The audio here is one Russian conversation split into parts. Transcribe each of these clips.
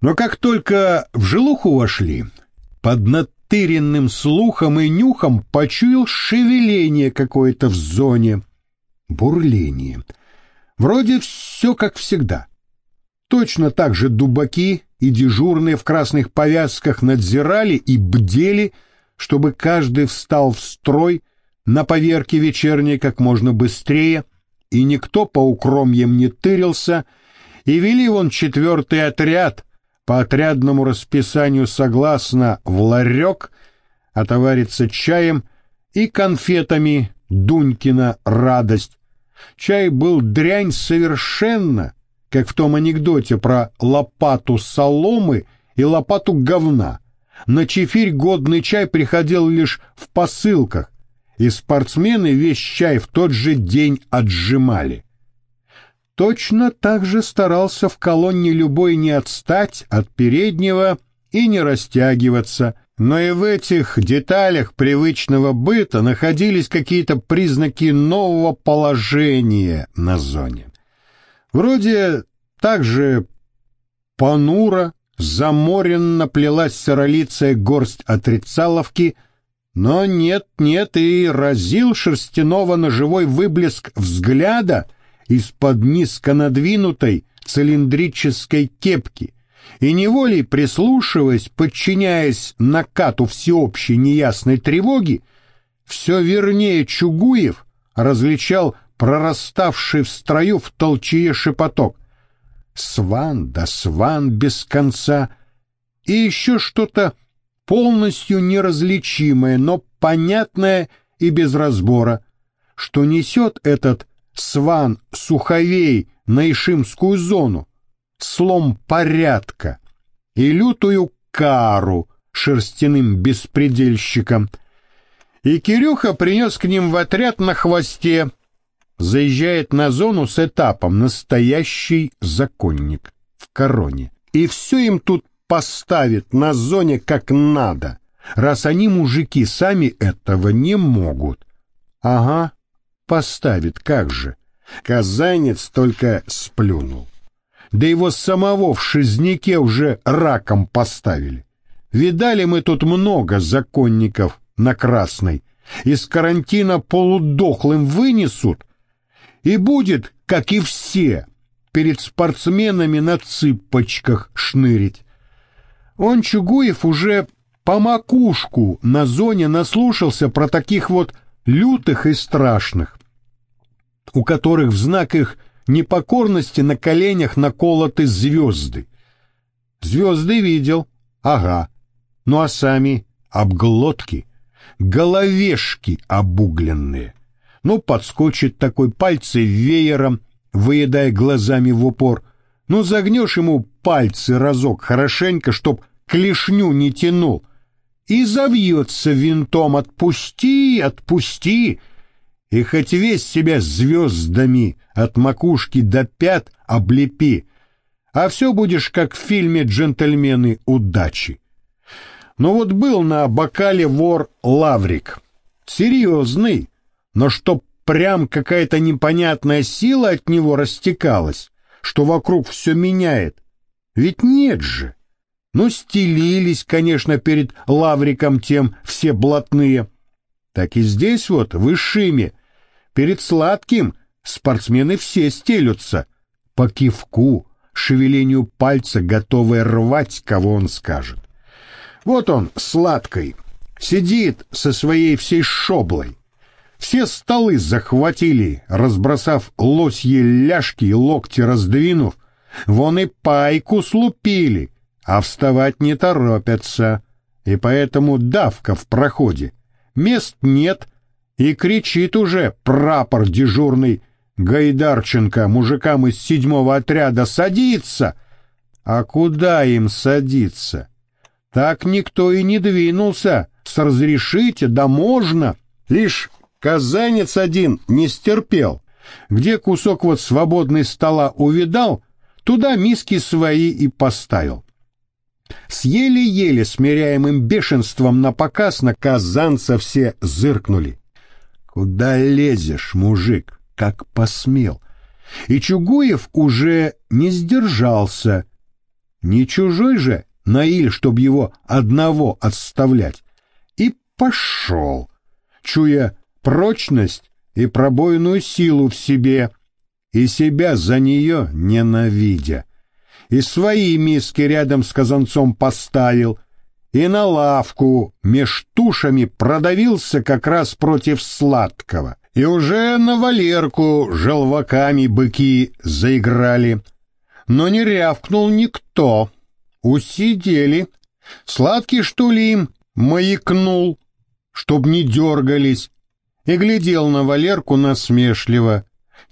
Но как только в жилуху вошли, под натыренным слухом и нюхом почуял шевеление какое-то в зоне, бурление. Вроде все как всегда. Точно так же дубаки и дежурные в красных повязках надзирали и бдели, чтобы каждый встал в строй на поверке вечерней как можно быстрее, и никто по укромьям не тырился, и вели вон четвертый отряд по отрядному расписанию согласно в ларек, отовариться чаем и конфетами Дунькина радость. Чай был дрянь совершенно, как в том анекдоте про лопату соломы и лопату говна. На чефирь годный чай приходил лишь в посылках, и спортсмены весь чай в тот же день отжимали. Точно так же старался в колонне любой не отстать от переднего и не растягиваться, но и в этих деталях привычного быта находились какие-то признаки нового положения на зоне. Вроде также понуро, заморенно плелась сыролицая горсть отрицаловки, но нет-нет и разил шерстяного на живой выблеск взгляда — из-под низко надвинутой цилиндрической кепки, и неволей прислушиваясь, подчиняясь накату всеобщей неясной тревоги, все вернее Чугуев различал прораставший в строю в толчее шепоток. Сван да сван без конца, и еще что-то полностью неразличимое, но понятное и без разбора, что несет этот сван Суховей на Ишимскую зону, слом порядка и лютую кару шерстяным беспредельщикам. И Кирюха принес к ним в отряд на хвосте, заезжает на зону с этапом настоящий законник в короне. И все им тут поставит на зоне как надо, раз они, мужики, сами этого не могут. Ага, Поставит, как же. Казанец только сплюнул. Да его самого в шизняке уже раком поставили. Видали мы тут много законников на Красной. Из карантина полудохлым вынесут, и будет, как и все, перед спортсменами на цыпочках шнырить. Он, Чугуев, уже по макушку на зоне наслушался про таких вот лютых и страшных у которых в знак их непокорности на коленях наколоты звезды. Звезды видел, ага, ну а сами обглотки, головешки обугленные. Ну, подскочит такой пальцы веером, выедая глазами в упор. Ну, загнешь ему пальцы разок хорошенько, чтоб клешню не тянул. И завьется винтом «отпусти, отпусти», и хоть весь себя звездами от макушки до пят облепи, а все будешь как в фильме «Джентльмены удачи». Но вот был на бокале вор Лаврик. Серьезный, но чтоб прям какая-то непонятная сила от него растекалась, что вокруг все меняет. Ведь нет же. Ну, стелились, конечно, перед Лавриком тем все блатные. Так и здесь вот, в Ишиме, Перед сладким спортсмены все стелются. По кивку, шевелению пальца, готовые рвать, кого он скажет. Вот он, сладкой, сидит со своей всей шоблой. Все столы захватили, разбросав лосьи ляжки и локти раздвинув. Вон и пайку слупили, а вставать не торопятся. И поэтому давка в проходе. Мест нет, и кричит уже прапор дежурный Гайдарченко мужикам из седьмого отряда «Садиться!» А куда им садиться? Так никто и не двинулся. С разрешите, да можно. Лишь казанец один не стерпел. Где кусок вот свободной стола увидал, туда миски свои и поставил. С еле-еле смиряемым бешенством на показ на казанца все зыркнули. Куда лезешь, мужик, как посмел? И Чугуев уже не сдержался. Не чужой же Наиль, чтобы его одного отставлять. И пошел, чуя прочность и пробойную силу в себе, и себя за нее ненавидя. И свои миски рядом с казанцом поставил, и на лавку меж тушами продавился как раз против сладкого. И уже на Валерку желваками быки заиграли. Но не рявкнул никто. Усидели. Сладкий, что ли, им маякнул, чтоб не дергались, и глядел на Валерку насмешливо.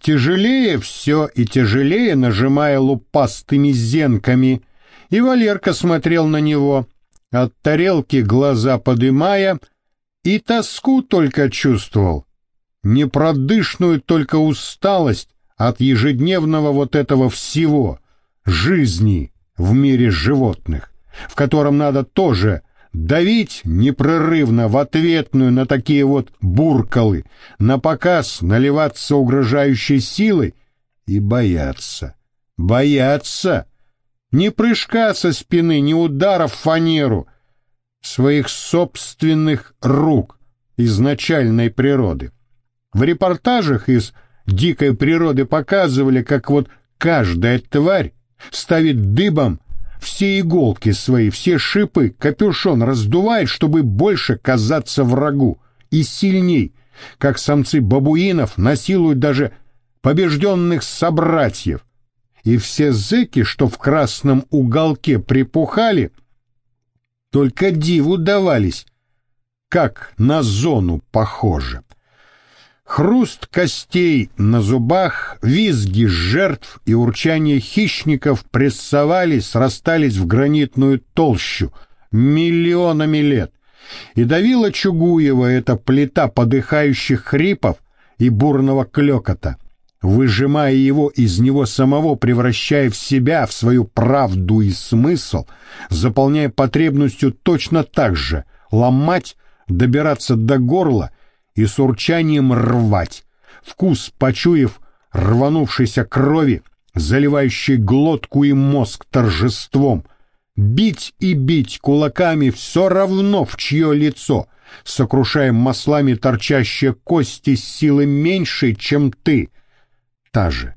Тяжелее все и тяжелее, нажимая лупастыми зенками, и Валерка смотрел на него, от тарелки глаза подымая, и тоску только чувствовал, непродышную только усталость от ежедневного вот этого всего, жизни в мире животных, в котором надо тоже давить непрерывно в ответную на такие вот буркалы, на показ наливаться угрожающей силой и бояться. Бояться! Ни прыжка со спины, ни удара в фанеру, своих собственных рук изначальной природы. В репортажах из «Дикой природы» показывали, как вот каждая тварь ставит дыбом все иголки свои, все шипы, капюшон раздувает, чтобы больше казаться врагу и сильней, как самцы бабуинов насилуют даже побежденных собратьев. И все зэки, что в красном уголке припухали, только диву давались, как на зону похоже. Хруст костей на зубах, визги жертв и урчание хищников прессовались, срастались в гранитную толщу миллионами лет. И давила Чугуева эта плита подыхающих хрипов и бурного клекота, выжимая его из него самого, превращая в себя, в свою правду и смысл, заполняя потребностью точно так же ломать, добираться до горла — и с урчанием рвать. Вкус, почуяв рванувшейся крови, заливающей глотку и мозг торжеством. Бить и бить кулаками все равно в чье лицо, сокрушая маслами торчащие кости силы меньшей, чем ты. Та же,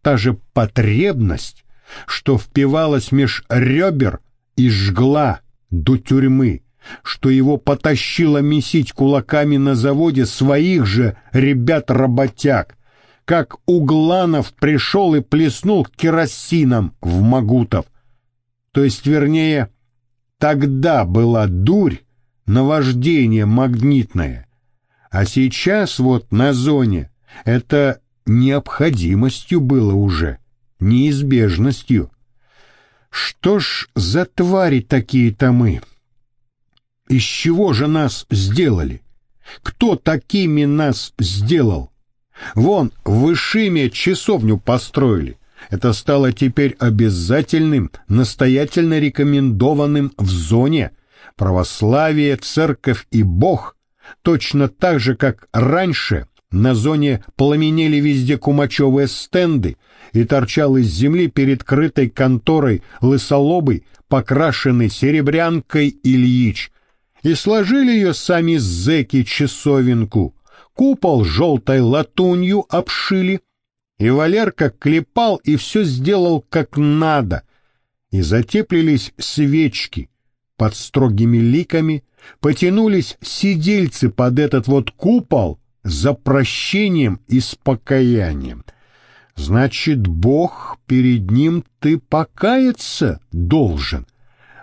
та же потребность, что впивалась меж ребер и жгла до тюрьмы что его потащило месить кулаками на заводе своих же ребят-работяг, как Угланов пришел и плеснул керосином в Магутов. То есть, вернее, тогда была дурь, наваждение магнитное, а сейчас вот на зоне это необходимостью было уже, неизбежностью. Что ж за твари такие-то мы? — из чего же нас сделали? Кто такими нас сделал? Вон, в Ишиме часовню построили. Это стало теперь обязательным, настоятельно рекомендованным в зоне. Православие, церковь и Бог точно так же, как раньше на зоне пламенели везде кумачевые стенды и торчал из земли перед крытой конторой лысолобый, покрашенный серебрянкой Ильич, и сложили ее сами зэки часовенку, купол желтой латунью обшили, и Валерка клепал и все сделал как надо, и затеплились свечки под строгими ликами, потянулись сидельцы под этот вот купол за прощением и спокаянием. Значит, Бог перед ним ты покаяться должен.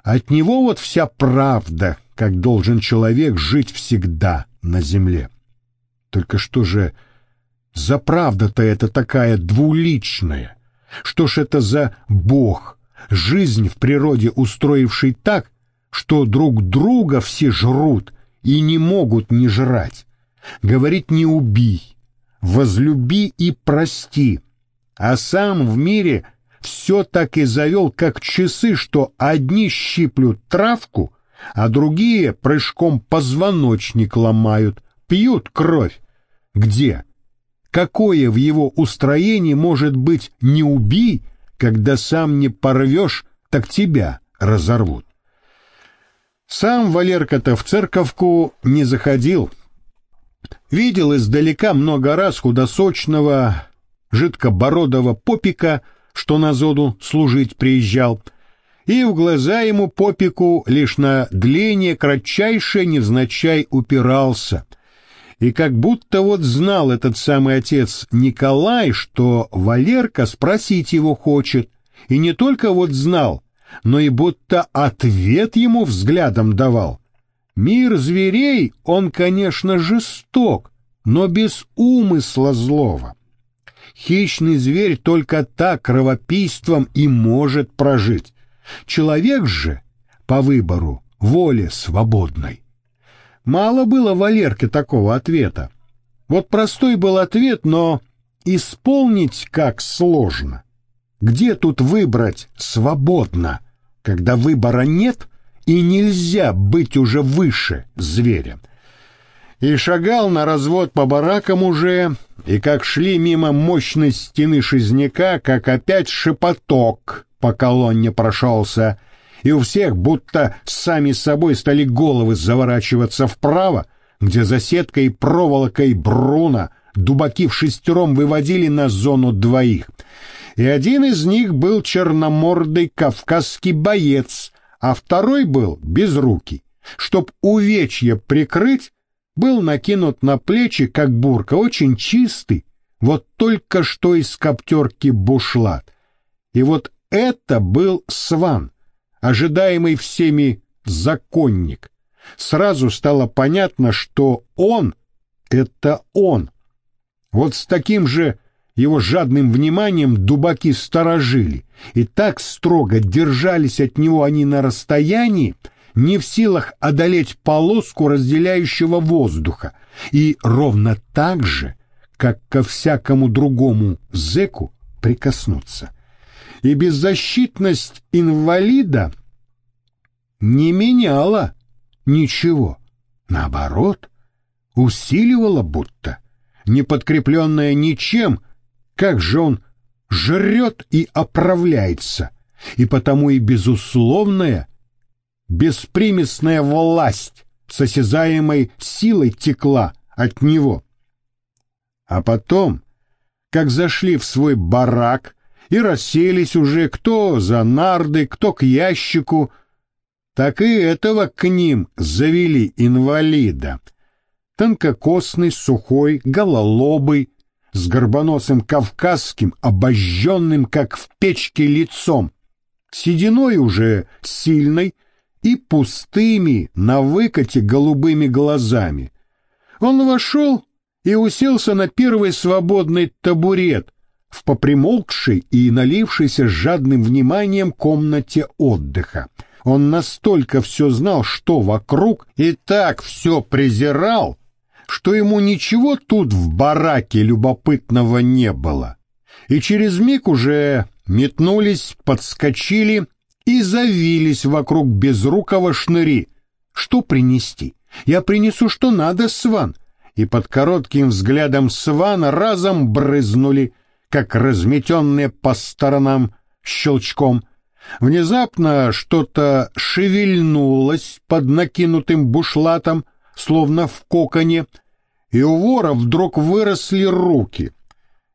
От него вот вся правда, как должен человек жить всегда на земле. Только что же за правда-то это такая двуличная? Что ж это за Бог, жизнь в природе устроивший так, что друг друга все жрут и не могут не жрать? Говорит не убий, возлюби и прости, а сам в мире все так и завел, как часы, что одни щиплют травку, а другие прыжком позвоночник ломают, пьют кровь. Где? Какое в его устроении может быть «не убий», когда сам не порвешь так тебя разорвут. Сам Валерка-то в церковку не заходил. Видел издалека много раз худосочного, жидкобородого попика, что на зоду служить приезжал, и в глаза ему попику лишь на дление кратчайшее невзначай упирался. И как будто вот знал этот самый отец Николай, что Валерка спросить его хочет, и не только вот знал, но и будто ответ ему взглядом давал. Мир зверей, он, конечно, жесток, но без умысла злого. Хищный зверь только так кровопийством и может прожить. Человек же по выбору воле свободной. Мало было Валерке такого ответа. Вот простой был ответ, но исполнить как сложно. Где тут выбрать свободно, когда выбора нет и нельзя быть уже выше зверя? И шагал на развод по баракам уже, и как шли мимо мощной стены шизняка, как опять шепоток по колонне прошелся, и у всех будто сами собой стали головы заворачиваться вправо, где за сеткой и проволокой Бруна дубаки в шестером выводили на зону двоих — и один из них был черномордый кавказский боец, а второй был безрукий. Чтоб увечье прикрыть, был накинут на плечи, как бурка, очень чистый, вот только что из коптерки бушлат. И вот это был Сван, ожидаемый всеми законник. Сразу стало понятно, что он — это он. Вот с таким же его жадным вниманием дубаки сторожили, и так строго держались от него они на расстоянии, не в силах одолеть полоску разделяющего воздуха, и ровно так же, как ко всякому другому зеку, прикоснуться. И беззащитность инвалида не меняла ничего, наоборот, усиливала будто, не подкрепленная ничем, как же он жрет и оправляется, и потому и безусловная, беспримесная власть с осязаемой силой текла от него. А потом, как зашли в свой барак и расселись уже кто за нарды, кто к ящику, так и этого к ним завели инвалида. Тонкокосный, сухой, гололобый, с горбоносым кавказским, обожженным, как в печке, лицом, сединой уже сильной и пустыми на выкате голубыми глазами. Он вошел и уселся на первый свободный табурет в попримолкшей и налившейся жадным вниманием комнате отдыха. Он настолько все знал, что вокруг, и так все презирал, что ему ничего тут в бараке любопытного не было. И через миг уже метнулись, подскочили и завились вокруг безрукого шныри. Что принести? Я принесу, что надо, Сван. И под коротким взглядом Свана разом брызнули, как разметенные по сторонам щелчком. Внезапно что-то шевельнулось под накинутым бушлатом, словно в коконе, и у вора вдруг выросли руки.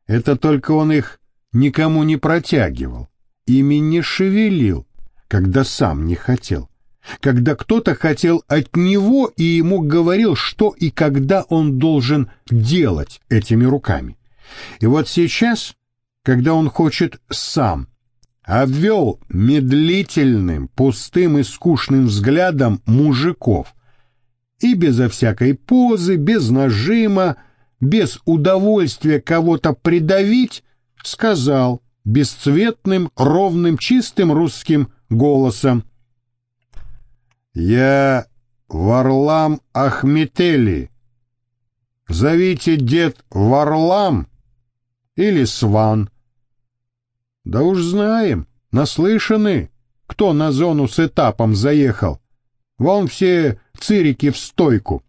Это только он их никому не протягивал, ими не шевелил, когда сам не хотел. Когда кто-то хотел от него и ему говорил, что и когда он должен делать этими руками. И вот сейчас, когда он хочет сам, обвел медлительным, пустым и скучным взглядом мужиков, и безо всякой позы, без нажима, без удовольствия кого-то придавить, сказал бесцветным, ровным, чистым русским голосом. «Я Варлам Ахметели. Зовите дед Варлам или Сван». «Да уж знаем, наслышаны, кто на зону с этапом заехал. Вон все цирики в стойку.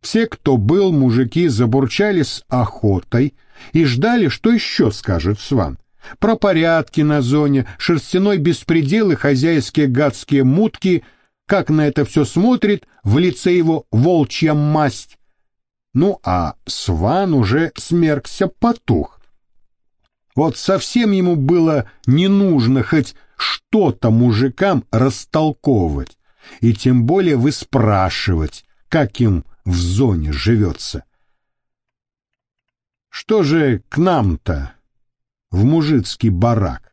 Все, кто был, мужики, забурчали с охотой и ждали, что еще скажет Сван. Про порядки на зоне, шерстяной беспредел и хозяйские гадские мутки, как на это все смотрит в лице его волчья масть. Ну, а Сван уже смеркся потух. Вот совсем ему было не нужно хоть что-то мужикам растолковывать, и тем более выспрашивать, как им в зоне живется. Что же к нам-то, в мужицкий барак?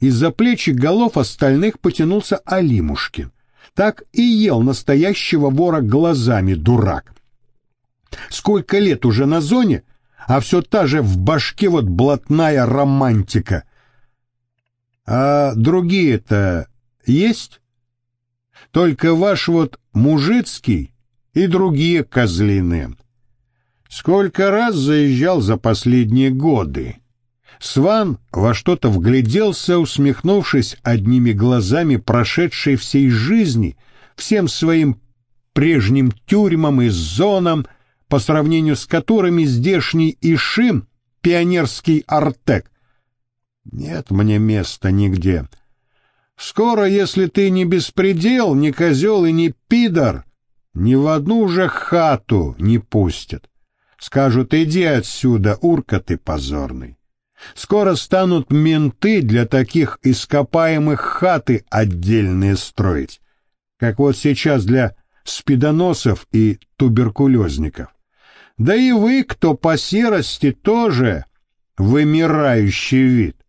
Из-за плечи голов остальных потянулся Алимушкин. Так и ел настоящего вора глазами, дурак. Сколько лет уже на зоне, а все та же в башке вот блатная романтика. А другие-то есть? Только ваш вот мужицкий и другие козлиные. Сколько раз заезжал за последние годы. Сван во что-то вгляделся, усмехнувшись одними глазами прошедшей всей жизни, всем своим прежним тюрьмам и зонам, по сравнению с которыми здешний Ишим — пионерский артек. Нет мне места нигде. Скоро, если ты не беспредел, не козел и не пидор, ни в одну же хату не пустят. Скажут, иди отсюда, урка ты позорный. Скоро станут менты для таких ископаемых хаты отдельные строить, как вот сейчас для спидоносов и туберкулезников. Да и вы, кто по серости, тоже вымирающий вид.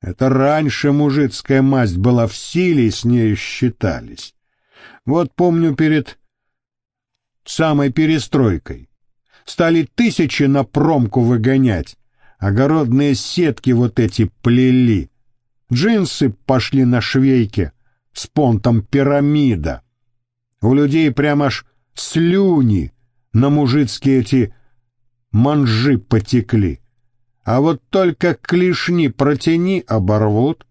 Это раньше мужицкая масть была в силе, и с нею считались. Вот помню перед самой перестройкой стали тысячи на промку выгонять. Огородные сетки вот эти плели. Джинсы пошли на швейке с понтом пирамида. У людей прямо аж слюни на мужицкие эти манжи потекли. А вот только клешни протяни оборвут.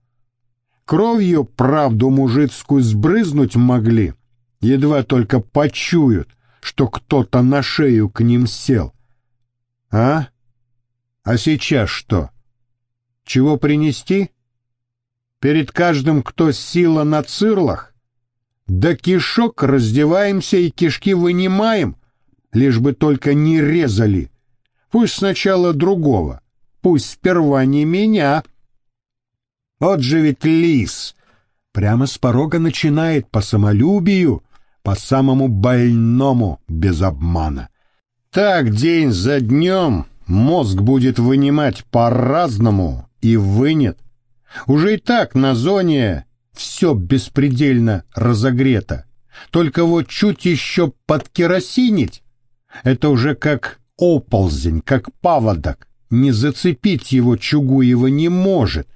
Кровью правду мужицкую сбрызнуть могли, едва только почуют, что кто-то на шею к ним сел. А? А сейчас что? Чего принести? Перед каждым, кто сила на цирлах? Да кишок раздеваемся и кишки вынимаем, лишь бы только не резали. Пусть сначала другого, пусть сперва не меня. Вот же ведь лис! Прямо с порога начинает по самолюбию по самому больному без обмана. Так день за днем мозг будет вынимать по-разному и вынет. Уже и так на зоне все беспредельно разогрето. Только вот чуть еще подкеросинить — это уже как оползень, как паводок. Не зацепить его Чугуева не может.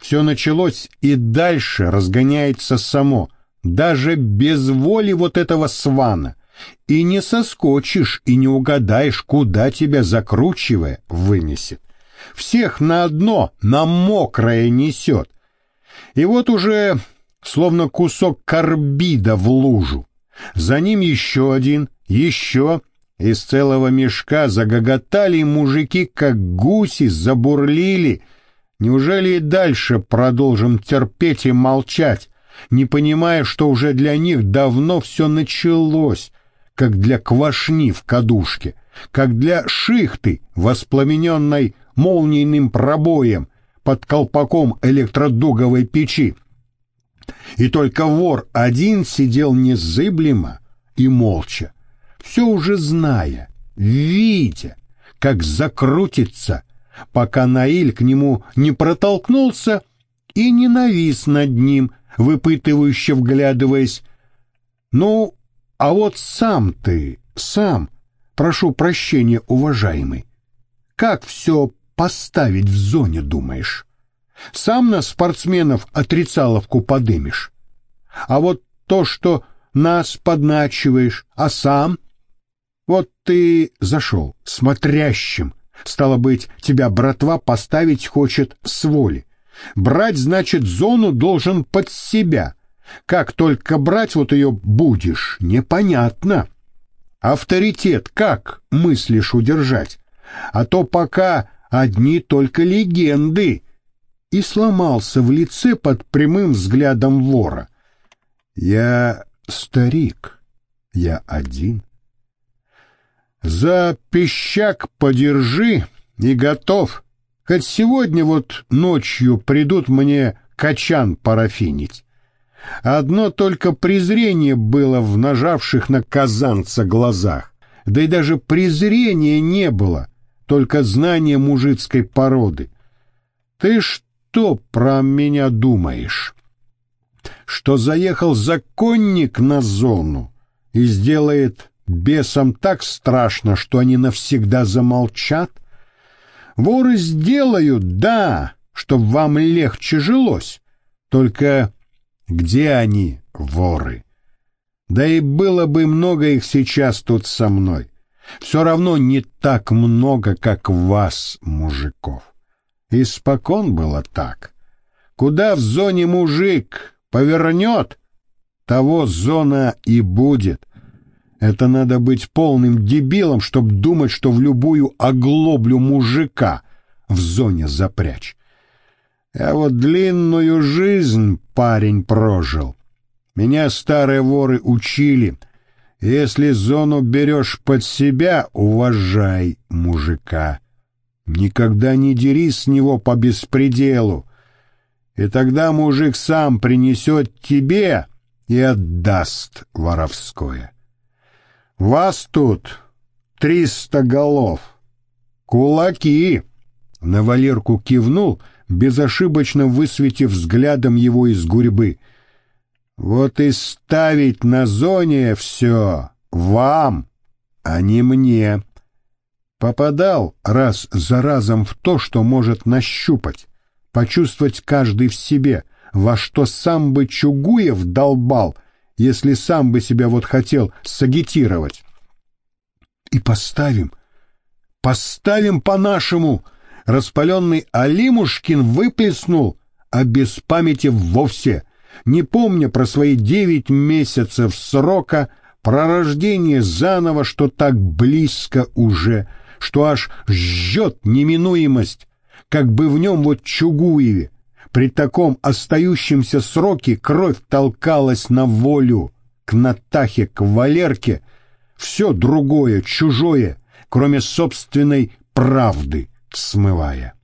Все началось и дальше разгоняется само — даже без воли вот этого свана, и не соскочишь и не угадаешь, куда тебя закручивая вынесет. Всех на одно, на мокрое несет. И вот уже словно кусок карбида в лужу. За ним еще один, еще. Из целого мешка загоготали мужики, как гуси, забурлили. Неужели и дальше продолжим терпеть и молчать? не понимая, что уже для них давно все началось, как для квашни в кадушке, как для шихты, воспламененной молнийным пробоем под колпаком электродуговой печи. И только вор один сидел незыблемо и молча, все уже зная, видя, как закрутится, пока Наиль к нему не протолкнулся и не навис над ним, выпытывающе вглядываясь. «Ну, а вот сам ты, сам, прошу прощения, уважаемый, как все поставить в зоне, думаешь? Сам на спортсменов отрицаловку подымешь? А вот то, что нас подначиваешь, а сам? Вот ты зашел, смотрящим, стало быть, тебя братва поставить хочет с воли. Брать, значит, зону должен под себя. Как только брать вот ее будешь, непонятно. Авторитет как мыслишь удержать? А то пока одни только легенды. и сломался в лице под прямым взглядом вора. Я старик, я один. За пищак подержи и готов. Хоть сегодня вот ночью придут мне качан парафинить. Одно только презрение было в нажавших на казанца глазах. Да и даже презрения не было, только знание мужицкой породы. Ты что про меня думаешь? Что заехал законник на зону и сделает бесам так страшно, что они навсегда замолчат? Воры сделают, да, чтоб вам легче жилось. Только где они, воры? Да и было бы много их сейчас тут со мной. Все равно не так много, как вас, мужиков. Испокон было так. Куда в зоне мужик повернет, того зона и будет. Это надо быть полным дебилом, чтобы думать, что в любую оглоблю мужика в зоне запрячь. А вот длинную жизнь парень прожил. Меня старые воры учили. Если зону берешь под себя, уважай мужика. Никогда не дерись с него по беспределу. И тогда мужик сам принесет тебе и отдаст воровское. Вас тут триста голов. Кулаки. На Валерку кивнул, безошибочно высветив взглядом его из гурьбы. Вот и ставить на зоне все вам, а не мне. Попадал раз за разом в то, что может нащупать, почувствовать каждый в себе, во что сам бы Чугуев долбал — если сам бы себя вот хотел сагитировать. И поставим, поставим по-нашему. Распаленный Алимушкин выплеснул, а без памяти вовсе, не помня про свои девять месяцев срока, про рождение заново, что так близко уже, что аж жжет неминуемость, как бы в нем вот Чугуеве, при таком остающемся сроке кровь толкалась на волю, к Натахе, к Валерке, все другое, чужое, кроме собственной правды, смывая.